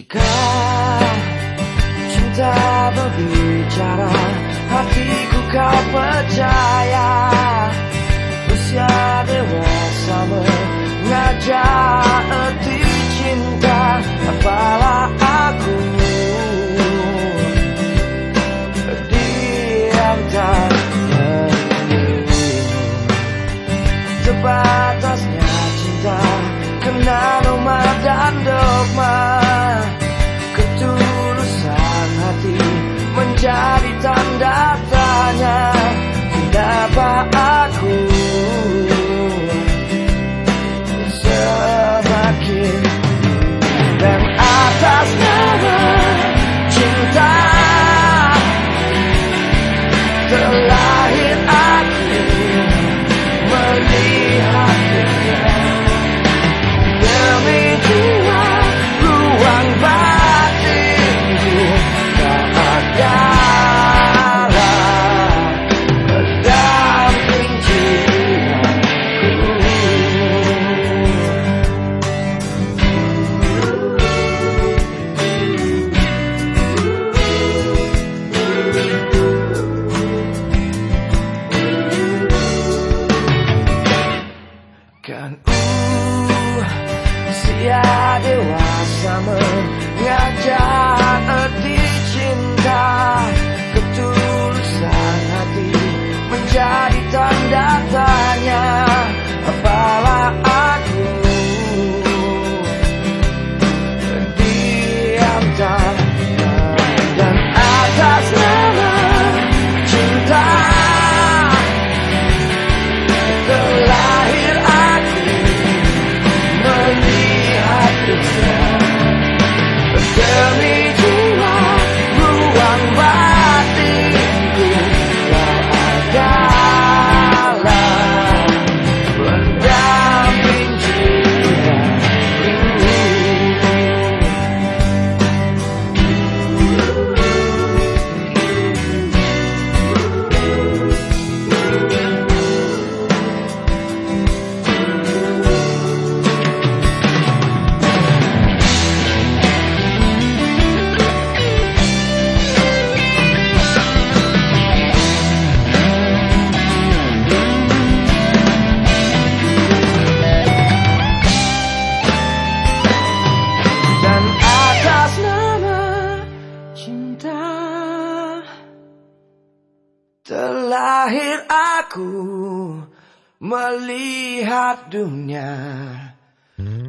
Jika cinta berbicara Hatiku kau percaya. Usia dewasa mengajak arti cinta Apalah aku? Diam tak Terbatasnya cinta Kena norma dan dogma alive. Dewasa Terlahir aku melihat dunia.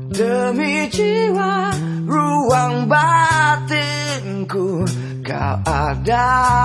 Demi jiwa ruang batinku Kau adalah